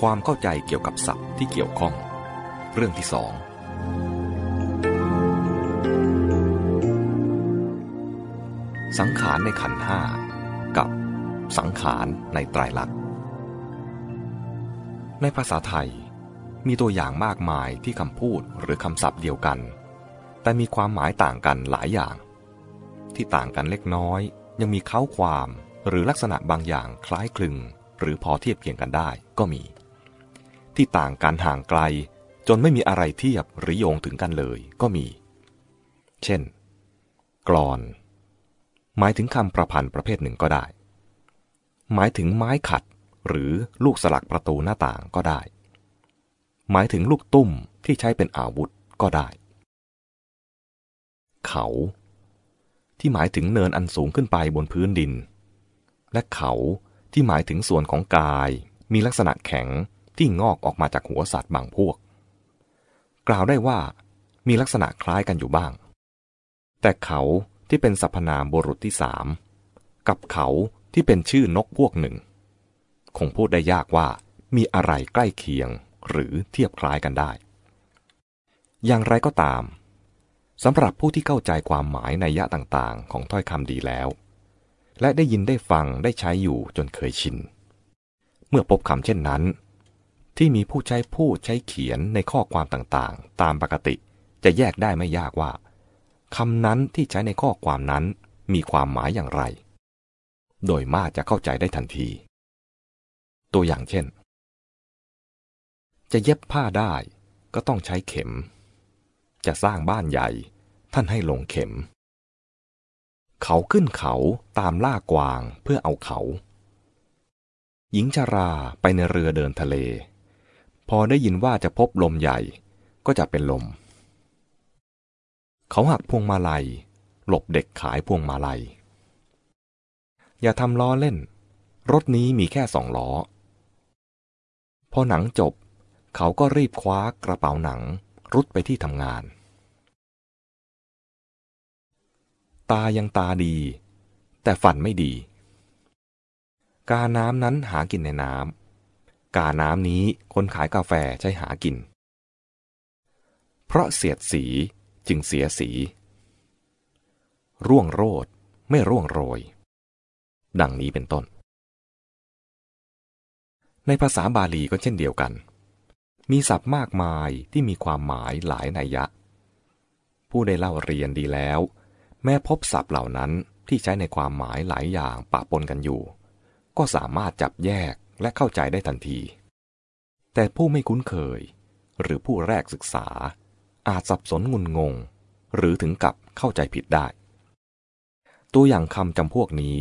ความเข้าใจเกี่ยวกับศัพท์ที่เกี่ยวข้อง เรื่องที่สองสังขารในขันห้ากับสังขารในไตรลักษณ์ ในภาษาไทยมีตัวอย่างมากมายที่คำพูดหรือคำศัพท์เดียวกัน แต่มีความหมายต่างกันหลายอย่าง ที่ต่างกันเล็กน้อย ยังมีเค้าความหรือลักษณะบางอย่างคล้ายคลึง หรือพอเทียบเคียงกันได้ก็มี ที่ต่างกันห่างไกล จนไม่มีอะไรเทียบหรือโยงถึงกันเลยก็มี เช่น กรอน หมายถึงคำประพันธ์ประเภทหนึ่งก็ได้ หมายถึงไม้ขัดหรือลูกสลักประตูหน้าต่างก็ได้ หมายถึงลูกตุ้มที่ใช้เป็นอาวุธก็ได้ เขา ที่หมายถึงเนินอันสูงขึ้นไปบนพื้นดิน และเขาที่หมายถึงส่วนของกายมีลักษณะแข็ง ที่งอกออกมาจากหัวสัตว์บางพวก กล่าวได้ว่ามีลักษณะคล้ายกันอยู่บ้าง แต่เขาที่เป็นสรรพนามบุรุษที่สามกับเขาที่เป็นชื่อนกพวกหนึ่ง คงพูดได้ยากว่ามีอะไรใกล้เคียงหรือเทียบคล้ายกันได้ อย่างไรก็ตามสำหรับผู้ที่เข้าใจความหมายในยะต่างๆ ของถ้อยคำดีแล้ว และได้ยินได้ฟังได้ใช้อยู่จนเคยชิน เมื่อพบคำเช่นนั้น ที่มีผู้ใช้พูดใช้เขียนในข้อความต่างๆ ตามปกติ จะแยกได้ไม่ยากว่าคำนั้นที่ใช้ในข้อความนั้นมีความหมายอย่างไร โดยมากจะเข้าใจได้ทันที ตัวอย่างเช่น จะเย็บผ้าได้ก็ต้องใช้เข็ม จะสร้างบ้านใหญ่ ท่านให้ลงเข็ม เขาขึ้นเขาตามล่ากวางเพื่อเอาเขา หญิงชาราไปในเรือเดินทะเล พอได้ยินว่าจะพบลมใหญ่ ก็จะเป็นลม เขาหักพวงมาลัย หลบเด็กขายพวงมาลัย อย่าทำล้อเล่น รถนี้มีแค่สองล้อ พอหนังจบ เขาก็รีบคว้ากระเป๋าหนังรุดไปที่ทำงาน ตายังตาดี แต่ฝันไม่ดี กาน้ำนั้นหากินในน้ำ กาน้ำนี้คนขายกาแฟใช้หากิน เพราะเสียดสีจึงเสียสี ร่วงโรดไม่ร่วงโรย ดังนี้เป็นต้น ในภาษาบาลีก็เช่นเดียวกัน มีศัพท์มากมายที่มีความหมายหลายนัยยะ ผู้ได้เล่าเรียนดีแล้ว แม้พบศัพท์เหล่านั้นที่ใช้ในความหมายหลายอย่างปะปนกันอยู่ ก็สามารถจับแยก และเข้าใจได้ทันที แต่ผู้ไม่คุ้นเคย หรือผู้แรกศึกษา อาจสับสนงุนงง หรือถึงกับเข้าใจผิดได้ ตัวอย่างคำจำพวกนี้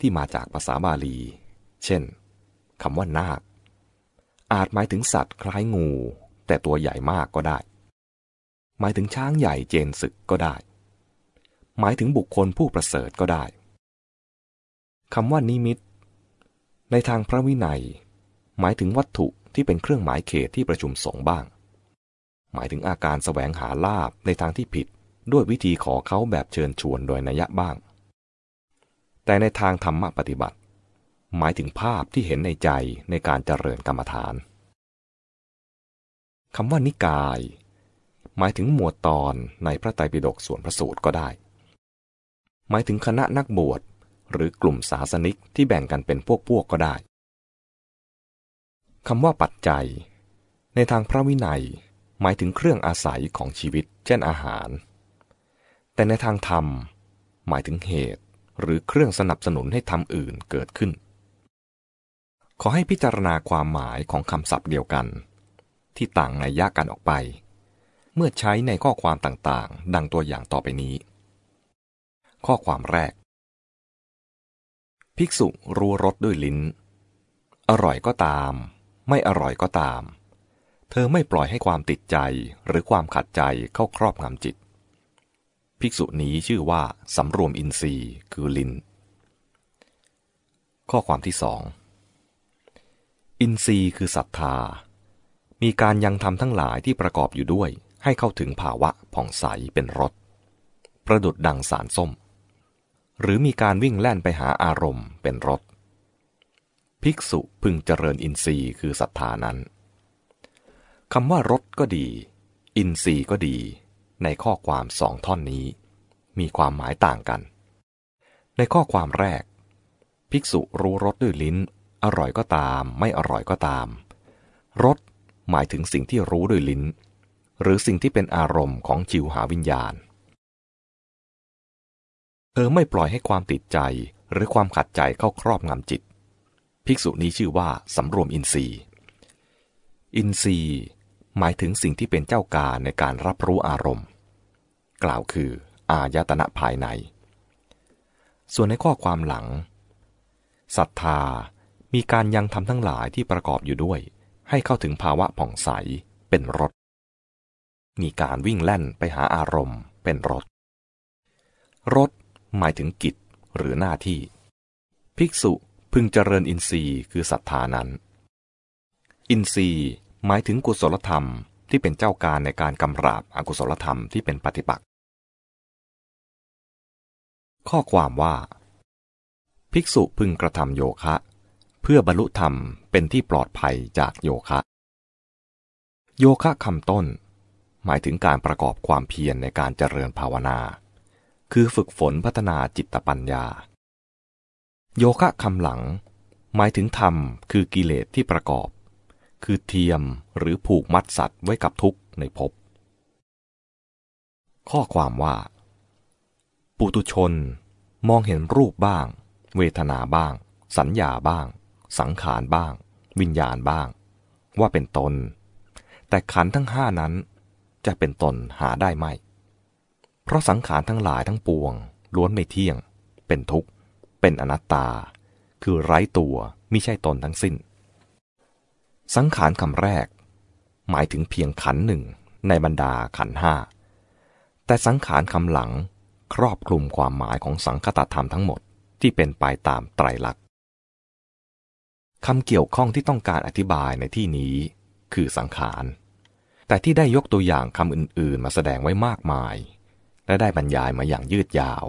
ที่มาจากภาษาบาลี เช่นคำว่านาค อาจหมายถึงสัตว์คล้ายงู แต่ตัวใหญ่มากก็ได้ หมายถึงช้างใหญ่เจนศึกก็ได้ หมายถึงบุคคลผู้ประเสริฐก็ได้คำว่านิมิต ในทางพระวินัย หมายถึงวัตถุที่เป็นเครื่องหมายเขตที่ประชุมสงฆ์บ้าง หมายถึงอาการแสวงหาลาบในทางที่ผิด ด้วยวิธีขอเขาแบบเชิญชวนโดยนัยบ้าง แต่ในทางธรรมปฏิบัติ หมายถึงภาพที่เห็นในใจในการเจริญกรรมฐานคำว่านิกาย หมายถึงหมวดตอนในพระไตรปิฎกส่วนพระสูตรก็ได้ หมายถึงคณะนักบวช หรือกลุ่มศาสนิกที่แบ่งกันเป็นพวกพวกก็ได้คำว่าปัจจัย ในทางพระวินัยหมายถึงเครื่องอาศัยของชีวิต เช่นอาหาร แต่ในทางธรรม หมายถึงเหตุหรือเครื่องสนับสนุนให้ทำอื่นเกิดขึ้น ขอให้พิจารณาความหมายของคำศัพท์เดียวกัน ที่ต่างในยะกันออกไป เมื่อใช้ในข้อความต่างๆ ดังตัวอย่างต่อไปนี้ ข้อความแรก ภิกษุรู้รสด้วยลิ้น อร่อยก็ตาม ไม่อร่อยก็ตาม เธอไม่ปล่อยให้ความติดใจหรือความขัดใจเข้าครอบงำจิต ภิกษุนี้ชื่อว่าสำรวมอินทรีย์คือลิ้น ข้อความที่สองอินทรีย์คือศรัทธา มีการยังทำทั้งหลายที่ประกอบอยู่ด้วย ให้เข้าถึงภาวะผ่องใสเป็นรส ประดุดดังสารส้ม หรือมีการวิ่งแล่นไปหาอารมณ์เป็นรสภิกษุพึงเจริญอินทรีย์คือศรัทธานั้นคำว่ารสก็ดี อินทรีย์ก็ดี ในข้อความสองท่อนนี้ มีความหมายต่างกัน ในข้อความแรก ภิกษุรู้รสด้วยลิ้น อร่อยก็ตาม ไม่อร่อยก็ตามรสหมายถึงสิ่งที่รู้ด้วยลิ้น หรือสิ่งที่เป็นอารมณ์ของจิวหาวิญญาณ เธอไม่ปล่อยให้ความติดใจหรือความขัดใจเข้าครอบงำจิต ภิกษุนี้ชื่อว่าสำรวมอินทรีย์ อินทรีย์ หมายถึงสิ่งที่เป็นเจ้าการในการรับรู้อารมณ์ กล่าวคือ อายตนะภายใน ส่วนในข้อความหลังศรัทธามีการยังทำทั้งหลายที่ประกอบอยู่ด้วย ให้เข้าถึงภาวะผ่องใสเป็นรถ มีการวิ่งแล่นไปหาอารมณ์เป็นรถรถ หมายถึงกิจหรือหน้าที่ ภิกษุพึงเจริญอินทรีย์คือศรัทธานั้น อินทรีย์หมายถึงกุศลธรรมที่เป็นเจ้าการในการกำราบอกุศลธรรมที่เป็นปฏิปักษ์ข้อความว่า ภิกษุพึงกระทำโยคะ เพื่อบรรลุธรรมเป็นที่ปลอดภัยจากโยคะ โยคะคำต้น หมายถึงการประกอบความเพียรในการเจริญภาวนา คือฝึกฝนพัฒนาจิตปัญญา โยคะคำหลัง หมายถึงธรรมคือกิเลสที่ประกอบ คือเทียมหรือผูกมัดสัตว์ไว้กับทุกข์ในภพข้อความว่า ปุตุชนมองเห็นรูปบ้าง เวทนาบ้าง สัญญาบ้าง สังขารบ้าง วิญญาณบ้าง ว่าเป็นตน แต่ขันทั้งห้านั้นจะเป็นตนหาได้ไหม เพราะสังขารทั้งหลายทั้งปวง ล้วนไม่เที่ยง เป็นทุกข์ เป็นอนัตตา คือไร้ตัวไม่ใช่ตนทั้งสิ้น สังขารคำแรก หมายถึงเพียงขันหนึ่งในบรรดาขันห้า แต่สังขารคำหลังครอบคลุมความหมายของสังคตธรรมทั้งหมดที่เป็นไปตามไตรลักษณ์คำเกี่ยวข้องที่ต้องการอธิบายในที่นี้ คือสังขาร แต่ที่ได้ยกตัวอย่างคำอื่น ๆ มาแสดงไว้มากมาย และได้บรรยายมาอย่างยืดยาว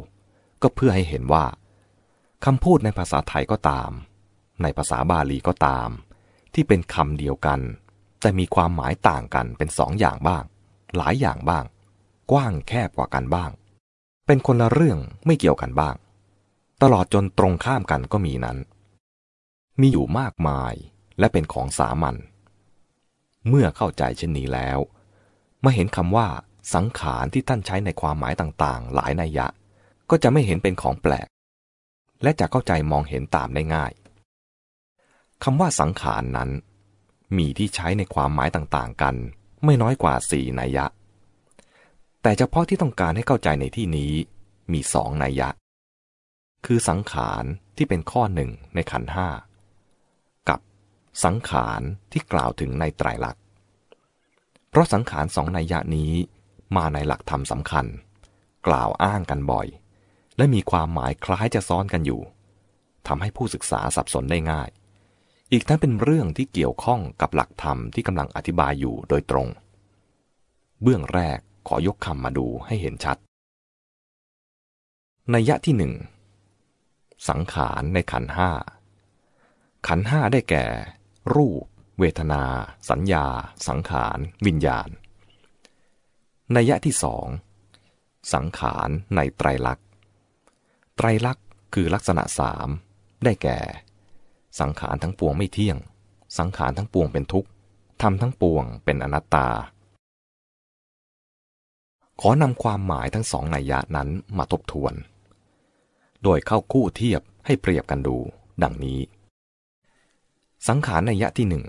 ก็เพื่อให้เห็นว่าคำพูดในภาษาไทยก็ตาม ในภาษาบาลีก็ตาม ที่เป็นคำเดียวกัน แต่มีความหมายต่างกันเป็นสองอย่างบ้าง หลายอย่างบ้าง กว้างแคบกว่ากันบ้าง เป็นคนละเรื่องไม่เกี่ยวกันบ้าง ตลอดจนตรงข้ามกันก็มีนั้น มีอยู่มากมายและเป็นของสามัญเมื่อเข้าใจเช่นนี้แล้ว มาเห็นคำว่า สังขารที่ท่านใช้ในความหมายต่างๆ หลายนัยยะ ก็จะไม่เห็นเป็นของแปลก และจะเข้าใจมองเห็นตามได้ง่ายคำว่าสังขารนั้น มีที่ใช้ในความหมายต่างๆ กัน ไม่น้อยกว่าสี่นัยยะ แต่เฉพาะที่ต้องการให้เข้าใจในที่นี้มีสองนัยยะ คือสังขารที่เป็นข้อหนึ่งในขันห้ากับสังขารที่กล่าวถึงในไตรลักษณ์เพราะสังขารสองนัยยะนี้ มาในหลักธรรมสำคัญ กล่าวอ้างกันบ่อย และมีความหมายคล้ายจะซ้อนกันอยู่ทำให้ผู้ศึกษาสับสนได้ง่าย อีกทั้งเป็นเรื่องที่เกี่ยวข้องกับหลักธรรมที่กำลังอธิบายอยู่โดยตรง เบื้องแรกขอยกคำมาดูให้เห็นชัด ในยะที่หนึ่งสังขารในขันห้า ขันห้าได้แก่ รูป เวทนา สัญญา สังขาร วิญญาณ นัยยะที่สองสังขารในไตรลักษณ์ไตรลักษณ์คือลักษณะสามได้แก่ สังขารทั้งปวงไม่เที่ยง สังขารทั้งปวงเป็นทุกข์ทำทั้งปวงเป็นอนัตตา ขอนำความหมายทั้งสองนัยยะนั้นมาทบทวน โดยเข้าคู่เทียบให้เปรียบกันดู ดังนี้ สังขารนัยยะที่หนึ่ง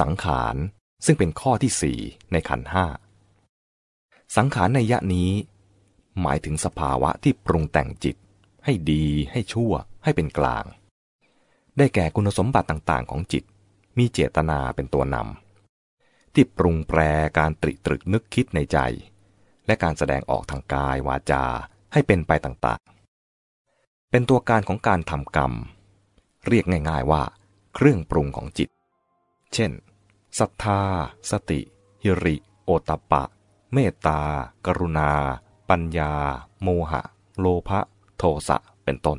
สังขารซึ่งเป็นข้อที่สี่ในขันห้า สังขารในยะนี้ หมายถึงสภาวะที่ปรุงแต่งจิต ให้ดี ให้ชั่ว ให้เป็นกลาง ได้แก่คุณสมบัติต่างๆ ของจิต มีเจตนาเป็นตัวนำที่ปรุงแปรการตริตรึกนึกคิดในใจ และการแสดงออกทางกายวาจาให้เป็นไปต่างๆ เป็นตัวการของการทำกรรม เรียกง่ายๆว่า เครื่องปรุงของจิต เช่นศรัทธา สติ หิริ โอตปะ เมตตา กรุณา ปัญญา โมหะ โลภะ โทสะ เป็นต้น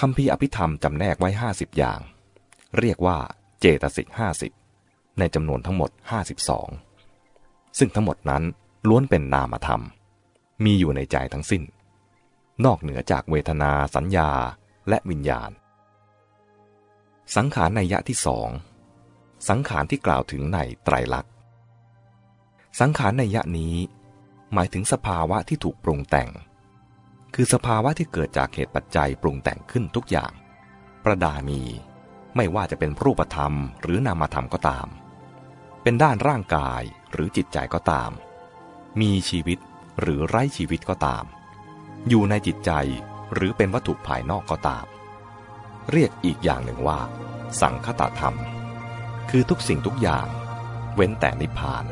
คำพีอภิธรรมจำแนกไว้ห้าสิบอย่าง เรียกว่าเจตสิกห้าสิบในจำนวนทั้งหมดห้าสิบสองซึ่งทั้งหมดนั้นล้วนเป็นนามธรรม มีอยู่ในใจทั้งสิ้น นอกเหนือจากเวทนาสัญญาและวิญญาณ สังขารในยะที่สอง สังขารที่กล่าวถึงในไตรลักษณ สังขารในยะนี้ หมายถึงสภาวะที่ถูกปรุงแต่ง คือสภาวะที่เกิดจากเหตุปัจจัยปรุงแต่งขึ้นทุกอย่าง ประดามี ไม่ว่าจะเป็นรูปธรรมหรือนามธรรมก็ตาม เป็นด้านร่างกายหรือจิตใจก็ตาม มีชีวิตหรือไร้ชีวิตก็ตาม อยู่ในจิตใจหรือเป็นวัตถุภายนอกก็ตาม เรียกอีกอย่างหนึ่งว่า สังคตธรรม คือทุกสิ่งทุกอย่าง เว้นแต่นิพพาน